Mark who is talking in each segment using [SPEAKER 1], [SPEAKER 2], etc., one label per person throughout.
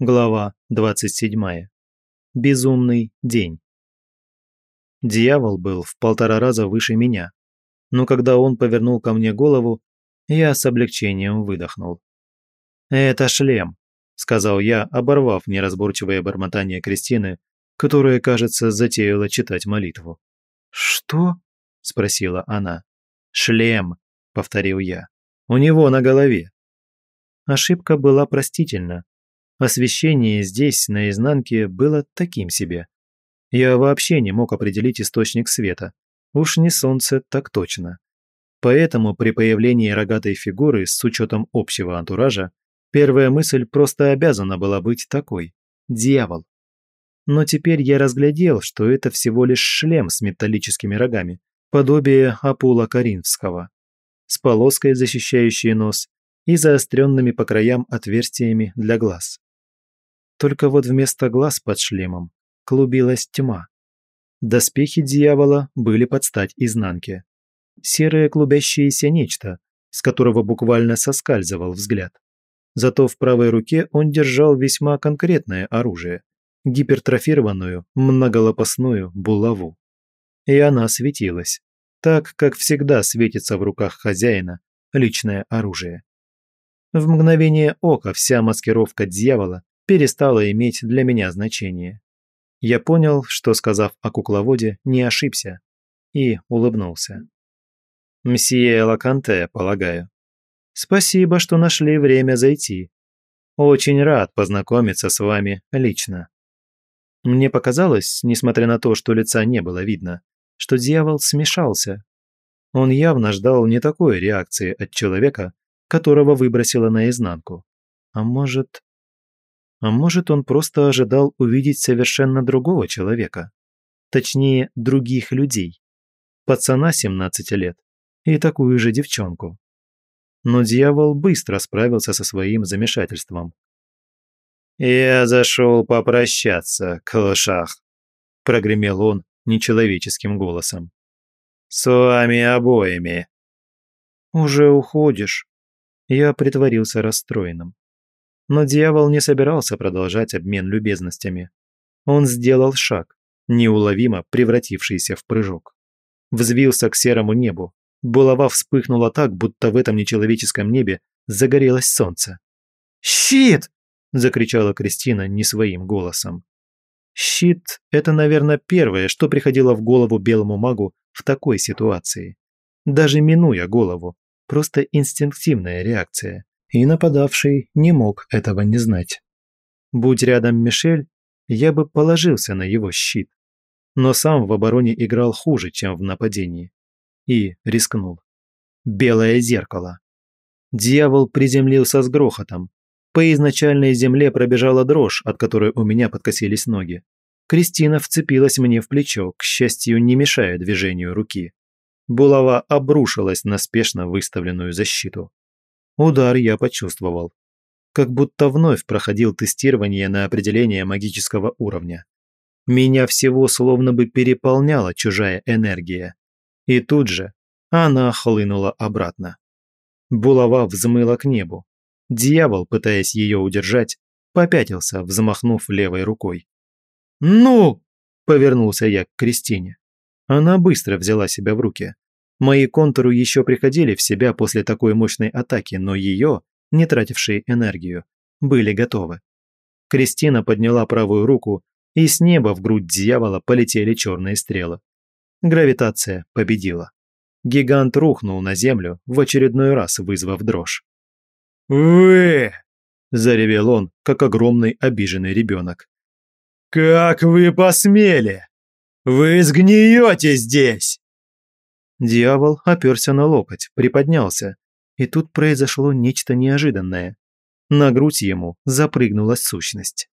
[SPEAKER 1] Глава 27. Безумный день. Дьявол был в полтора раза выше меня, но когда он повернул ко мне голову, я с облегчением выдохнул. «Это шлем», – сказал я, оборвав неразборчивое бормотание Кристины, которая, кажется, затеяла читать молитву. «Что?» – спросила она. «Шлем», – повторил я. «У него на голове». Ошибка была простительна, Освещение здесь, на изнанке, было таким себе. Я вообще не мог определить источник света. Уж не солнце, так точно. Поэтому при появлении рогатой фигуры с учетом общего антуража, первая мысль просто обязана была быть такой – дьявол. Но теперь я разглядел, что это всего лишь шлем с металлическими рогами, подобие Апула Каринского, с полоской, защищающей нос, и заостренными по краям отверстиями для глаз. Только вот вместо глаз под шлемом клубилась тьма. Доспехи дьявола были под стать изнанке. Серое клубящееся нечто, с которого буквально соскальзывал взгляд. Зато в правой руке он держал весьма конкретное оружие – гипертрофированную многолопастную булаву. И она светилась, так, как всегда светится в руках хозяина личное оружие. В мгновение ока вся маскировка дьявола перестало иметь для меня значение. Я понял, что, сказав о кукловоде, не ошибся, и улыбнулся. «Мсье Лаканте, полагаю. Спасибо, что нашли время зайти. Очень рад познакомиться с вами лично». Мне показалось, несмотря на то, что лица не было видно, что дьявол смешался. Он явно ждал не такой реакции от человека, которого выбросило наизнанку. А может... А может, он просто ожидал увидеть совершенно другого человека. Точнее, других людей. Пацана 17 лет и такую же девчонку. Но дьявол быстро справился со своим замешательством. «Я зашел попрощаться, Калашах», – прогремел он нечеловеческим голосом. «С вами обоими». «Уже уходишь?» Я притворился расстроенным. Но дьявол не собирался продолжать обмен любезностями. Он сделал шаг, неуловимо превратившийся в прыжок. Взвился к серому небу. Булава вспыхнула так, будто в этом нечеловеческом небе загорелось солнце. «Щит!» – закричала Кристина не своим голосом. Щит – это, наверное, первое, что приходило в голову белому магу в такой ситуации. Даже минуя голову, просто инстинктивная реакция и нападавший не мог этого не знать. Будь рядом Мишель, я бы положился на его щит. Но сам в обороне играл хуже, чем в нападении. И рискнул. Белое зеркало. Дьявол приземлился с грохотом. По изначальной земле пробежала дрожь, от которой у меня подкосились ноги. Кристина вцепилась мне в плечо, к счастью, не мешая движению руки. Булава обрушилась на спешно выставленную защиту. Удар я почувствовал. Как будто вновь проходил тестирование на определение магического уровня. Меня всего словно бы переполняла чужая энергия. И тут же она хлынула обратно. Булава взмыла к небу. Дьявол, пытаясь ее удержать, попятился, взмахнув левой рукой. «Ну!» – повернулся я к Кристине. Она быстро взяла себя в руки. Мои контуры еще приходили в себя после такой мощной атаки, но ее, не тратившие энергию, были готовы. Кристина подняла правую руку, и с неба в грудь дьявола полетели черные стрелы. Гравитация победила. Гигант рухнул на землю, в очередной раз вызвав дрожь. «Вы!» – заревел он, как огромный обиженный ребенок. «Как вы посмели! Вы сгниете здесь!» Дьявол оперся на локоть, приподнялся, и тут произошло нечто неожиданное. На грудь ему запрыгнула сущность.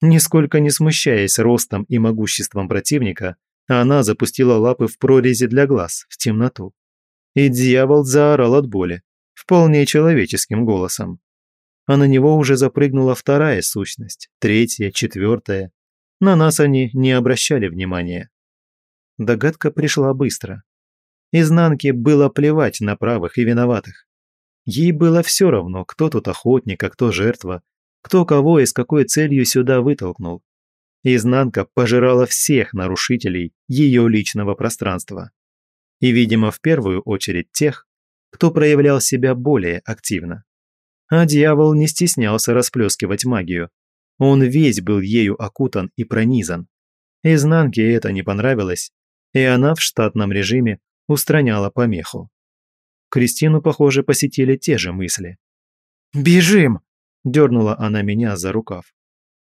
[SPEAKER 1] Нисколько не смущаясь ростом и могуществом противника, она запустила лапы в прорези для глаз, в темноту. И дьявол заорал от боли, вполне человеческим голосом. А на него уже запрыгнула вторая сущность, третья, четвертая. На нас они не обращали внимания. Догадка пришла быстро. Изнанке было плевать на правых и виноватых. Ей было все равно, кто тут охотник, а кто жертва. кто кого и с какой целью сюда вытолкнул. Изнанка пожирала всех нарушителей ее личного пространства. И, видимо, в первую очередь тех, кто проявлял себя более активно. А дьявол не стеснялся расплескивать магию. Он весь был ею окутан и пронизан. Изнанке это не понравилось, и она в штатном режиме устраняла помеху. Кристину, похоже, посетили те же мысли.
[SPEAKER 2] «Бежим!»
[SPEAKER 1] – дернула она меня за рукав.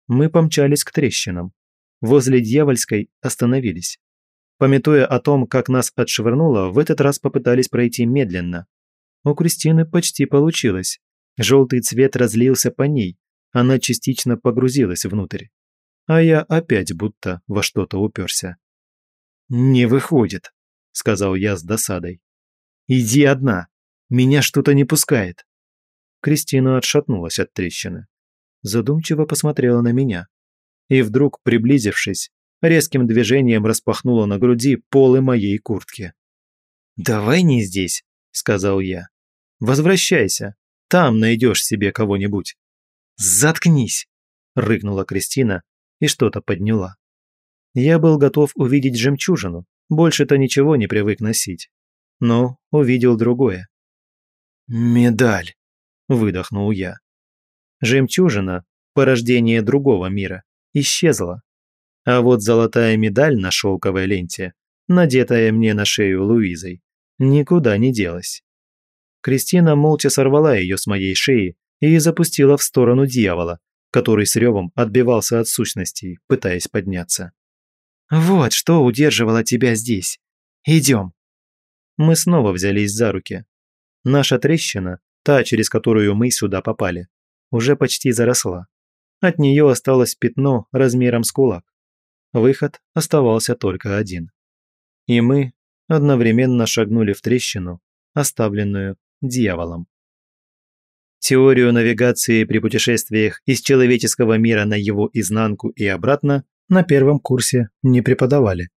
[SPEAKER 1] Мы помчались к трещинам. Возле дьявольской остановились. Пометуя о том, как нас отшвырнуло, в этот раз попытались пройти медленно. У Кристины почти получилось. Желтый цвет разлился по ней, она частично погрузилась внутрь. А я опять будто во что-то уперся. «Не выходит», – сказал я с досадой. «Иди одна, меня что-то не пускает». Кристина отшатнулась от трещины. Задумчиво посмотрела на меня. И вдруг, приблизившись, резким движением распахнула на груди полы моей куртки. «Давай не здесь», – сказал я. «Возвращайся, там найдешь себе кого-нибудь». «Заткнись!» – рыкнула Кристина и что-то подняла. Я был готов увидеть жемчужину, больше-то ничего не привык носить. Но увидел другое.
[SPEAKER 2] «Медаль!» – выдохнул я.
[SPEAKER 1] Жемчужина, порождение другого мира, исчезла. А вот золотая медаль на шелковой ленте, надетая мне на шею Луизой, никуда не делась. Кристина молча сорвала ее с моей шеи и запустила в сторону дьявола, который с ревом отбивался от сущностей, пытаясь подняться.
[SPEAKER 2] «Вот что удерживало тебя здесь. Идем».
[SPEAKER 1] Мы снова взялись за руки. Наша трещина, та, через которую мы сюда попали, уже почти заросла. От нее осталось пятно размером с кулак. Выход оставался только один. И мы одновременно шагнули в трещину, оставленную дьяволом. Теорию навигации при путешествиях из человеческого мира на его изнанку и обратно на первом курсе не преподавали.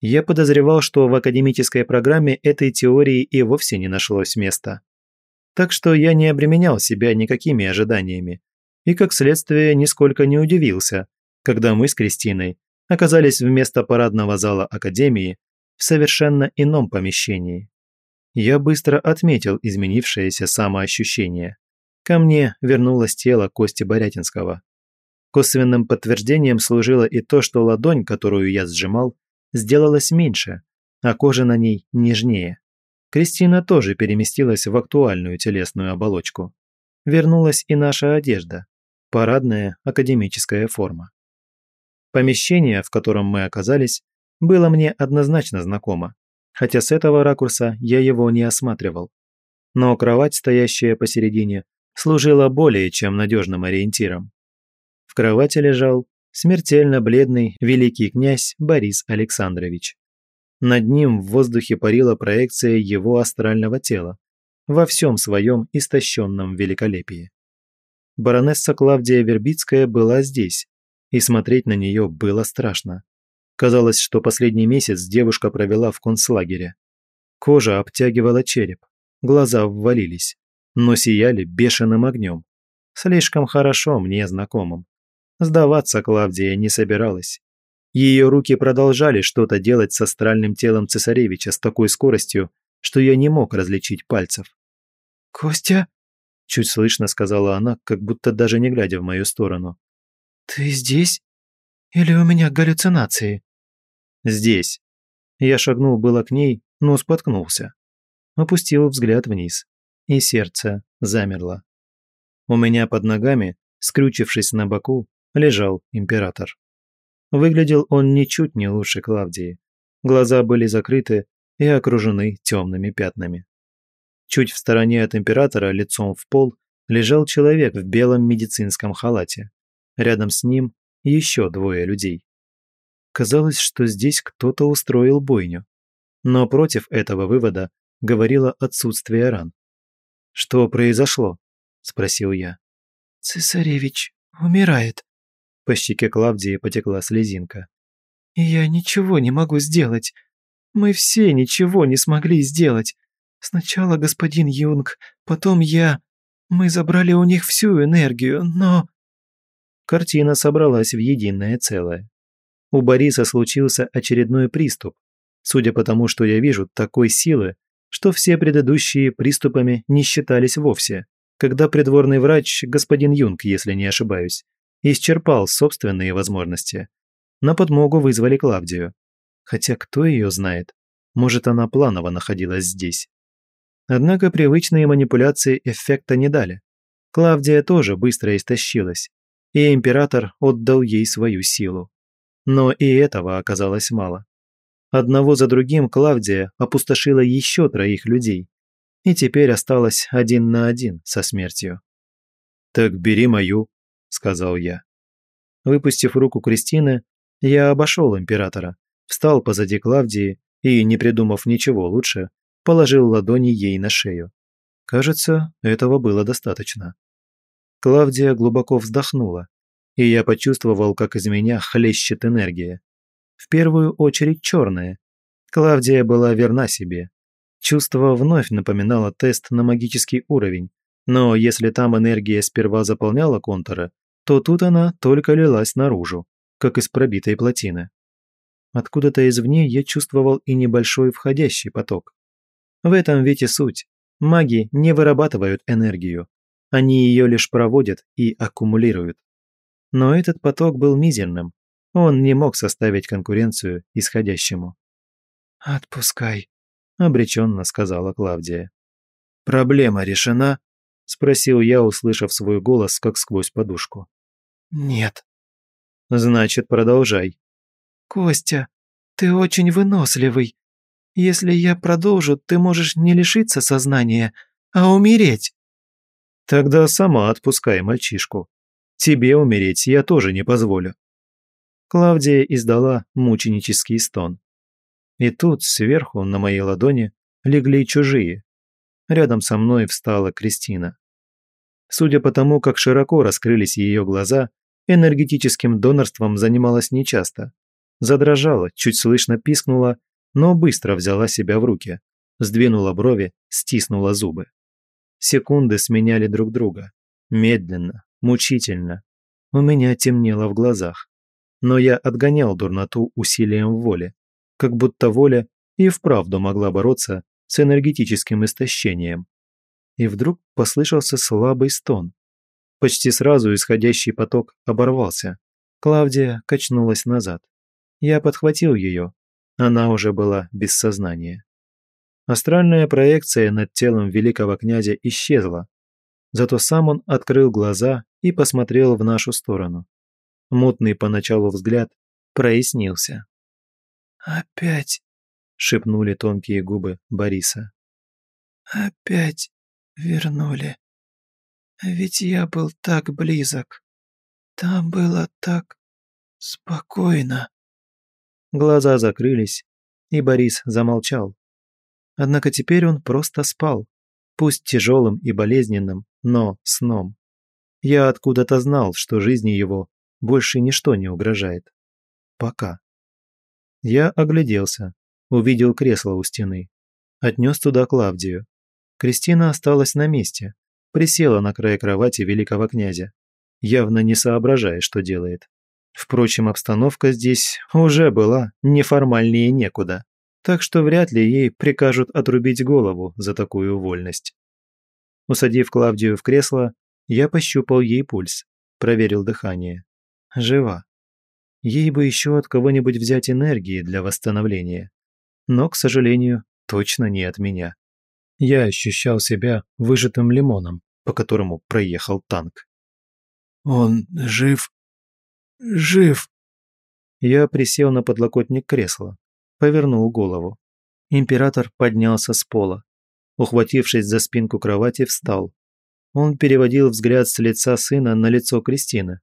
[SPEAKER 1] Я подозревал, что в академической программе этой теории и вовсе не нашлось места. Так что я не обременял себя никакими ожиданиями и, как следствие, нисколько не удивился, когда мы с Кристиной оказались вместо парадного зала Академии в совершенно ином помещении. Я быстро отметил изменившееся самоощущение. Ко мне вернулось тело Кости Борятинского. Косвенным подтверждением служило и то, что ладонь, которую я сжимал, сделалась меньше, а кожа на ней нежнее. Кристина тоже переместилась в актуальную телесную оболочку. Вернулась и наша одежда, парадная академическая форма. Помещение, в котором мы оказались, было мне однозначно знакомо, хотя с этого ракурса я его не осматривал. Но кровать, стоящая посередине, служила более чем надежным ориентиром. В кровати лежал смертельно бледный великий князь Борис Александрович. Над ним в воздухе парила проекция его астрального тела во всем своем истощенном великолепии. Баронесса Клавдия Вербицкая была здесь, и смотреть на нее было страшно. Казалось, что последний месяц девушка провела в концлагере. Кожа обтягивала череп, глаза ввалились но сияли бешеным огнем. Слишком хорошо мне знакомым. Сдаваться Клавдия не собиралась. Ее руки продолжали что-то делать с астральным телом цесаревича с такой скоростью, что я не мог различить пальцев.
[SPEAKER 2] «Костя?»
[SPEAKER 1] – чуть слышно сказала она, как будто даже не глядя в мою сторону.
[SPEAKER 2] «Ты здесь? Или у меня галлюцинации?»
[SPEAKER 1] «Здесь». Я шагнул было к ней, но споткнулся. Опустил взгляд вниз и сердце замерло. У меня под ногами, скрючившись на боку, лежал император. Выглядел он ничуть не лучше Клавдии. Глаза были закрыты и окружены темными пятнами. Чуть в стороне от императора, лицом в пол, лежал человек в белом медицинском халате. Рядом с ним еще двое людей. Казалось, что здесь кто-то устроил бойню. Но против этого вывода говорило отсутствие ран. «Что произошло?» – спросил я.
[SPEAKER 2] «Цесаревич умирает».
[SPEAKER 1] По щеке Клавдии потекла слезинка.
[SPEAKER 2] «Я ничего не могу сделать. Мы все ничего не смогли сделать. Сначала господин Юнг, потом я. Мы забрали у них всю энергию, но...»
[SPEAKER 1] Картина собралась в единое целое. У Бориса случился очередной приступ. Судя по тому, что я вижу, такой силы, что все предыдущие приступами не считались вовсе, когда придворный врач, господин Юнг, если не ошибаюсь, исчерпал собственные возможности. На подмогу вызвали Клавдию. Хотя кто ее знает? Может, она планово находилась здесь. Однако привычные манипуляции эффекта не дали. Клавдия тоже быстро истощилась, и император отдал ей свою силу. Но и этого оказалось мало. Одного за другим Клавдия опустошила еще троих людей, и теперь осталась один на один со смертью. «Так бери мою», — сказал я. Выпустив руку Кристины, я обошел императора, встал позади Клавдии и, не придумав ничего лучше, положил ладони ей на шею. Кажется, этого было достаточно. Клавдия глубоко вздохнула, и я почувствовал, как из меня хлещет энергия. В первую очередь черная. Клавдия была верна себе. Чувство вновь напоминало тест на магический уровень, но если там энергия сперва заполняла контуры, то тут она только лилась наружу, как из пробитой плотины. Откуда-то извне я чувствовал и небольшой входящий поток. В этом ведь и суть. Маги не вырабатывают энергию. Они ее лишь проводят и аккумулируют. Но этот поток был мизерным. Он не мог составить конкуренцию исходящему. «Отпускай», – обреченно сказала Клавдия. «Проблема решена?» – спросил я, услышав свой голос, как сквозь подушку. «Нет». «Значит, продолжай». «Костя, ты очень выносливый. Если я продолжу, ты можешь не лишиться сознания, а умереть». «Тогда сама отпускай мальчишку», Тебе умереть я тоже не позволю». Клавдия издала мученический стон. И тут сверху на моей ладони легли чужие. Рядом со мной встала Кристина. Судя по тому, как широко раскрылись ее глаза, энергетическим донорством занималась нечасто. Задрожала, чуть слышно пискнула, но быстро взяла себя в руки, сдвинула брови, стиснула зубы. Секунды сменяли друг друга. Медленно, мучительно. У меня темнело в глазах. Но я отгонял дурноту усилием воли, как будто воля и вправду могла бороться с энергетическим истощением. И вдруг послышался слабый стон. Почти сразу исходящий поток оборвался. Клавдия качнулась назад. Я подхватил ее. Она уже была без сознания. Астральная проекция над телом великого князя исчезла, Зато сам он открыл глаза и посмотрел в нашу сторону. Мутный поначалу взгляд прояснился. «Опять!» – шепнули тонкие губы Бориса. «Опять вернули. Ведь я был так близок. Там было так спокойно». Глаза закрылись, и Борис замолчал. Однако теперь он просто спал, пусть тяжелым и болезненным, но сном. Я откуда-то знал, что жизни его больше ничто не угрожает. Пока. Я огляделся, увидел кресло у стены. Отнес туда Клавдию. Кристина осталась на месте, присела на край кровати великого князя, явно не соображая, что делает. Впрочем, обстановка здесь уже была неформальнее некуда, так что вряд ли ей прикажут отрубить голову за такую вольность. Усадив Клавдию в кресло, я пощупал ей пульс, проверил дыхание. Жива. Ей бы еще от кого-нибудь взять энергии для восстановления. Но, к сожалению, точно не от меня. Я ощущал себя выжатым лимоном, по которому проехал танк. «Он жив? Жив!» Я присел на подлокотник кресла, повернул голову. Император поднялся с пола, ухватившись за спинку кровати, встал. Он переводил взгляд с лица сына на лицо Кристины.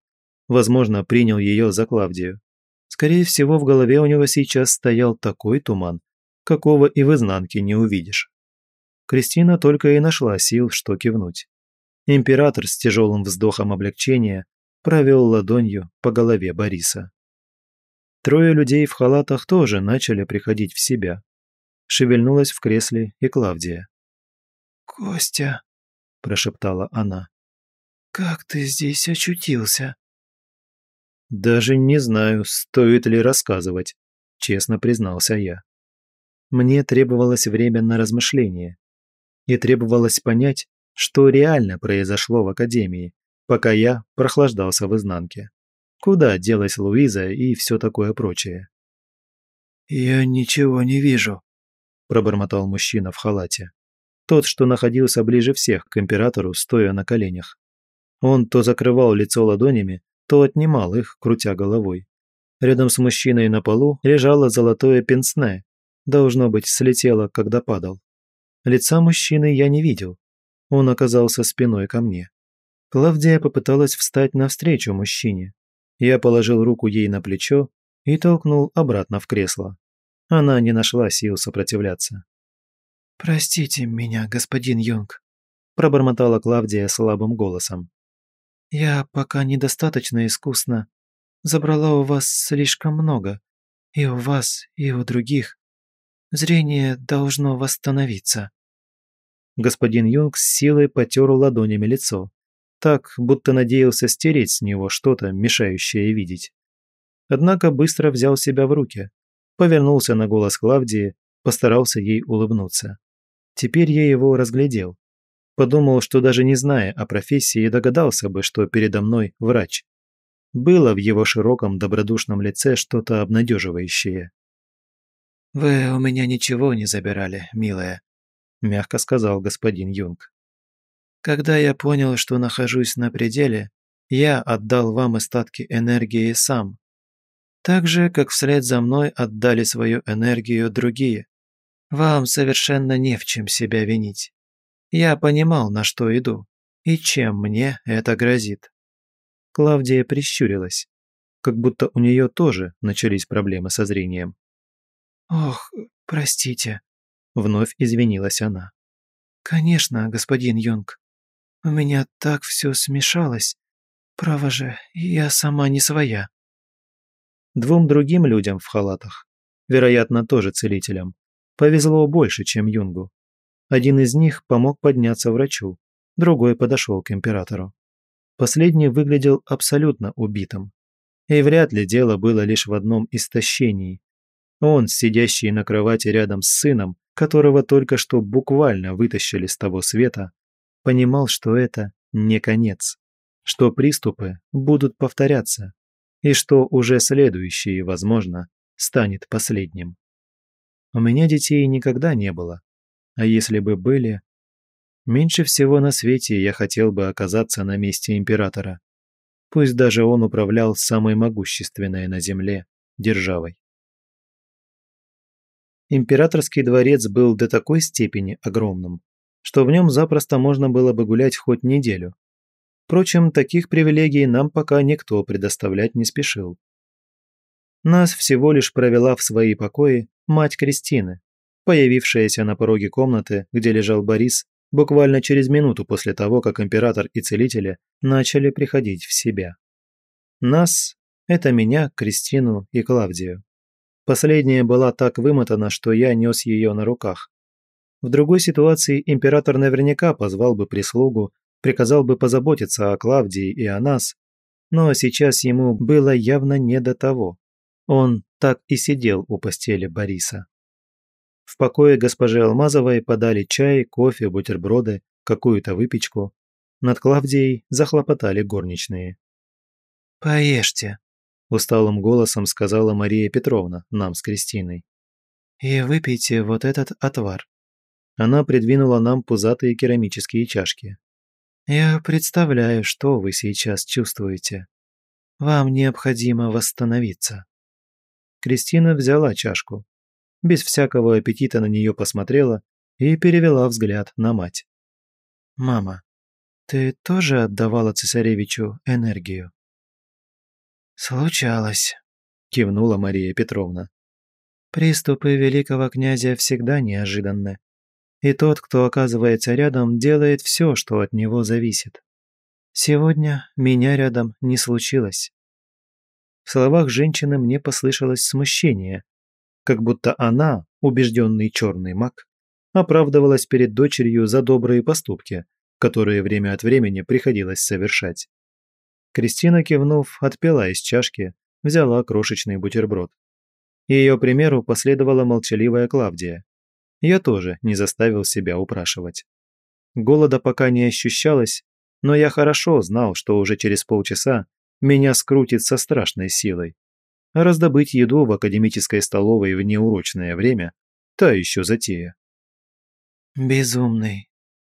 [SPEAKER 1] Возможно, принял ее за Клавдию. Скорее всего, в голове у него сейчас стоял такой туман, какого и в изнанке не увидишь. Кристина только и нашла сил, что кивнуть. Император с тяжелым вздохом облегчения провел ладонью по голове Бориса. Трое людей в халатах тоже начали приходить в себя. Шевельнулась в кресле и Клавдия. «Костя», – прошептала она, – «как ты здесь очутился?» «Даже не знаю, стоит ли рассказывать», – честно признался я. Мне требовалось время на размышление. И требовалось понять, что реально произошло в Академии, пока я прохлаждался в изнанке. Куда делась Луиза и все такое прочее.
[SPEAKER 2] «Я ничего не вижу», – пробормотал мужчина в халате.
[SPEAKER 1] Тот, что находился ближе всех к императору, стоя на коленях. Он то закрывал лицо ладонями, то отнимал их, крутя головой. Рядом с мужчиной на полу лежало золотое пенсне. Должно быть, слетело, когда падал. Лица мужчины я не видел. Он оказался спиной ко мне. Клавдия попыталась встать навстречу мужчине. Я положил руку ей на плечо и толкнул обратно в кресло. Она не нашла сил сопротивляться.
[SPEAKER 2] «Простите меня, господин Юнг», – пробормотала Клавдия слабым голосом. Я пока недостаточно искусна. Забрала у вас слишком много. И у вас, и у других. Зрение должно восстановиться».
[SPEAKER 1] Господин Юнг с силой потер ладонями лицо. Так, будто надеялся стереть с него что-то, мешающее видеть. Однако быстро взял себя в руки. Повернулся на голос Клавдии, постарался ей улыбнуться. Теперь я его разглядел. Подумал, что даже не зная о профессии, догадался бы, что передо мной врач. Было в его широком добродушном лице что-то обнадеживающее.
[SPEAKER 2] «Вы у меня ничего не забирали, милая», – мягко сказал господин Юнг. «Когда я понял, что нахожусь на пределе, я отдал вам остатки энергии сам. Так же, как вслед за мной отдали свою энергию другие. Вам совершенно не в чем себя винить. Я понимал, на что иду, и чем мне это грозит.
[SPEAKER 1] Клавдия прищурилась, как будто у нее тоже начались проблемы со зрением.
[SPEAKER 2] «Ох, простите», —
[SPEAKER 1] вновь извинилась она.
[SPEAKER 2] «Конечно, господин Юнг. У меня так все смешалось. Право же, я сама не своя».
[SPEAKER 1] Двум другим людям в халатах, вероятно, тоже целителям, повезло больше, чем Юнгу. Один из них помог подняться врачу, другой подошел к императору. Последний выглядел абсолютно убитым. И вряд ли дело было лишь в одном истощении. Он, сидящий на кровати рядом с сыном, которого только что буквально вытащили с того света, понимал, что это не конец, что приступы будут повторяться, и что уже следующий, возможно, станет последним. У меня детей никогда не было, а если бы были... Меньше всего на свете я хотел бы оказаться на месте императора. Пусть даже он управлял самой могущественной на земле державой. Императорский дворец был до такой степени огромным, что в нем запросто можно было бы гулять хоть неделю. Впрочем, таких привилегий нам пока никто предоставлять не спешил. Нас всего лишь провела в свои покои мать Кристины, появившаяся на пороге комнаты, где лежал Борис, буквально через минуту после того, как император и целители начали приходить в себя. Нас – это меня, Кристину и Клавдию. Последняя была так вымотана, что я нес ее на руках. В другой ситуации император наверняка позвал бы прислугу, приказал бы позаботиться о Клавдии и о нас, но сейчас ему было явно не до того. Он так и сидел у постели Бориса. В покое госпожи Алмазовой подали чай, кофе, бутерброды, какую-то выпечку. Над Клавдией захлопотали горничные.
[SPEAKER 2] «Поешьте», – усталым голосом сказала Мария Петровна нам с Кристиной. «И выпейте вот этот отвар».
[SPEAKER 1] Она придвинула нам пузатые керамические чашки.
[SPEAKER 2] «Я представляю, что вы сейчас чувствуете. Вам необходимо восстановиться».
[SPEAKER 1] Кристина взяла чашку, без всякого аппетита на нее посмотрела и перевела взгляд на мать.
[SPEAKER 2] «Мама, ты тоже отдавала цесаревичу энергию?» «Случалось», – кивнула Мария Петровна. «Приступы великого князя всегда неожиданны, и тот, кто оказывается рядом, делает все, что от него зависит. Сегодня меня рядом не случилось».
[SPEAKER 1] В словах женщины мне послышалось смущение, как будто она, убежденный черный маг, оправдывалась перед дочерью за добрые поступки, которые время от времени приходилось совершать. Кристина, кивнув, отпила из чашки, взяла крошечный бутерброд. Ее примеру последовала молчаливая Клавдия. Я тоже не заставил себя упрашивать. Голода пока не ощущалось, но я хорошо знал, что уже через полчаса меня скрутит со страшной силой. раздобыть еду в академической столовой в неурочное время – та еще затея.
[SPEAKER 2] «Безумный,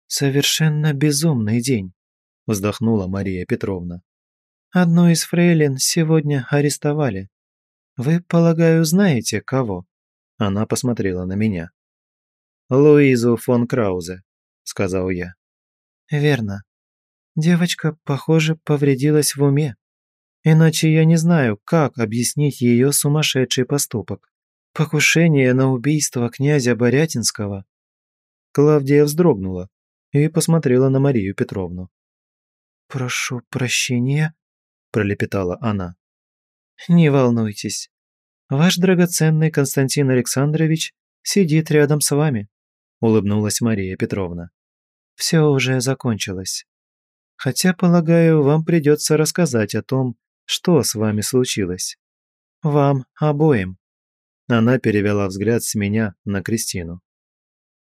[SPEAKER 2] совершенно безумный день», – вздохнула Мария Петровна. «Одну из фрейлин сегодня арестовали. Вы, полагаю, знаете, кого?»
[SPEAKER 1] Она посмотрела на меня. «Луизу фон Краузе», – сказал я.
[SPEAKER 2] «Верно. Девочка, похоже, повредилась в уме. Иначе я не знаю, как объяснить ее сумасшедший поступок. Покушение на убийство князя Борятинского».
[SPEAKER 1] Клавдия вздрогнула и посмотрела на Марию Петровну.
[SPEAKER 2] «Прошу прощения», – пролепетала она.
[SPEAKER 1] «Не волнуйтесь. Ваш драгоценный Константин Александрович сидит рядом с вами», – улыбнулась Мария Петровна.
[SPEAKER 2] «Все уже закончилось. Хотя, полагаю, вам придется рассказать о том, что с вами случилось. Вам обоим».
[SPEAKER 1] Она перевела взгляд с меня на Кристину.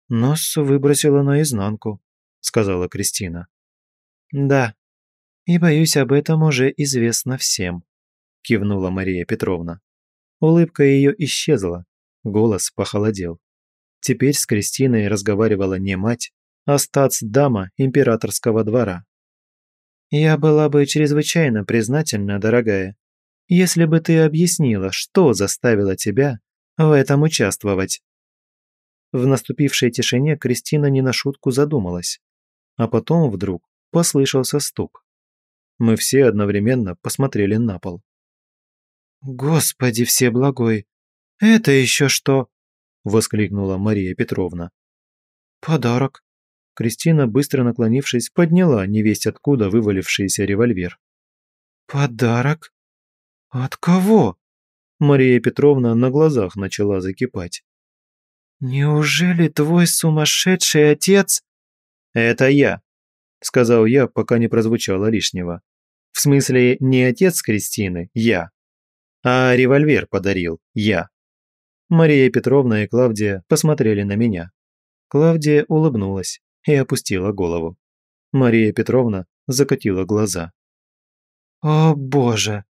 [SPEAKER 2] «Нос выбросила наизнанку», – сказала Кристина. «Да, и боюсь, об этом уже известно всем», – кивнула Мария Петровна.
[SPEAKER 1] Улыбка ее исчезла, голос похолодел. Теперь с Кристиной разговаривала не мать, а стац-дама императорского двора.
[SPEAKER 2] «Я была бы чрезвычайно признательна, дорогая, если бы ты объяснила, что заставило тебя в этом участвовать».
[SPEAKER 1] В наступившей тишине Кристина не на шутку задумалась, а потом вдруг послышался стук. Мы все одновременно посмотрели на пол.
[SPEAKER 2] «Господи всеблагой! Это еще что?» – воскликнула Мария Петровна.
[SPEAKER 1] «Подарок!» Кристина, быстро наклонившись, подняла невесть откуда вывалившийся револьвер.
[SPEAKER 2] «Подарок? От кого?»
[SPEAKER 1] Мария Петровна на глазах начала закипать.
[SPEAKER 2] «Неужели твой сумасшедший отец...»
[SPEAKER 1] «Это я», – сказал я, пока не прозвучало лишнего. «В смысле, не отец Кристины, я, а револьвер подарил я. Мария Петровна и Клавдия посмотрели на меня. Клавдия улыбнулась и опустила голову. Мария Петровна закатила глаза.
[SPEAKER 2] «О боже!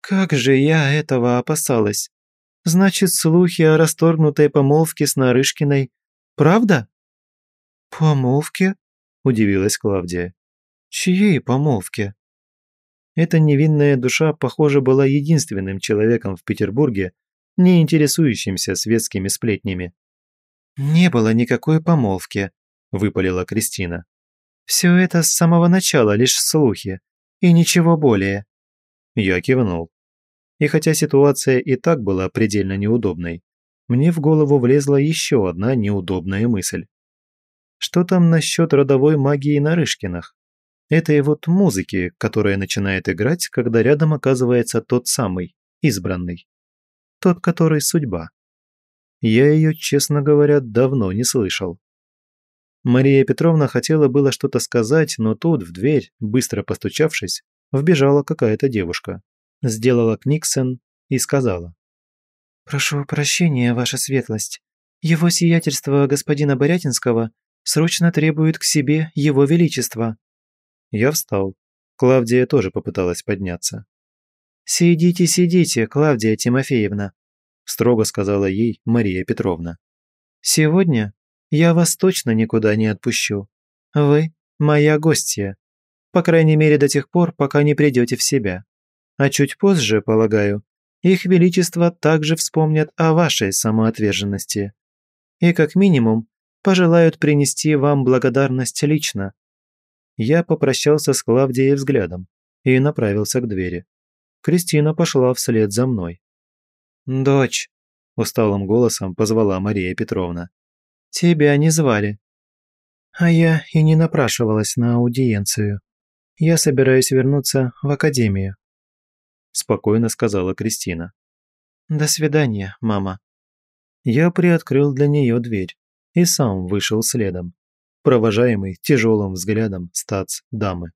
[SPEAKER 2] Как же я этого опасалась! Значит, слухи о расторгнутой помолвке с Нарышкиной – правда?»
[SPEAKER 1] «Помолвке?» – удивилась Клавдия.
[SPEAKER 2] «Чьей помолвке?»
[SPEAKER 1] Эта невинная душа, похоже, была единственным человеком в Петербурге, не интересующимся светскими сплетнями.
[SPEAKER 2] «Не было никакой помолвки», – выпалила Кристина. «Все это с самого начала лишь слухи, и ничего более».
[SPEAKER 1] Я кивнул. И хотя ситуация и так была предельно неудобной, мне в голову влезла еще одна неудобная мысль. Что там насчет родовой магии Нарышкиных? Этой вот музыки, которая начинает играть, когда рядом оказывается тот самый, избранный. Тот, который судьба. Я ее, честно говоря, давно не слышал. Мария Петровна хотела было что-то сказать, но тут в дверь, быстро постучавшись, вбежала какая-то девушка. Сделала книксон и сказала.
[SPEAKER 2] «Прошу прощения, ваша светлость. Его сиятельство господина Борятинского срочно требует к себе его величество».
[SPEAKER 1] Я встал. Клавдия тоже попыталась подняться.
[SPEAKER 2] «Сидите, сидите, Клавдия Тимофеевна», – строго сказала ей Мария Петровна. «Сегодня я вас точно никуда не отпущу. Вы – моя гостья. По крайней мере до тех пор, пока не придете в себя. А чуть позже, полагаю, их величество также вспомнят о вашей самоотверженности. И как минимум пожелают принести вам благодарность лично я попрощался с Клавдией взглядом и направился к двери. Кристина пошла вслед за мной. «Дочь», – усталым голосом позвала Мария Петровна. «Тебя не звали». «А я и не напрашивалась на аудиенцию. Я собираюсь вернуться в академию», – спокойно сказала Кристина. «До свидания, мама».
[SPEAKER 1] Я приоткрыл для нее дверь и сам вышел следом провожаемый тяжелым взглядом стац дамы.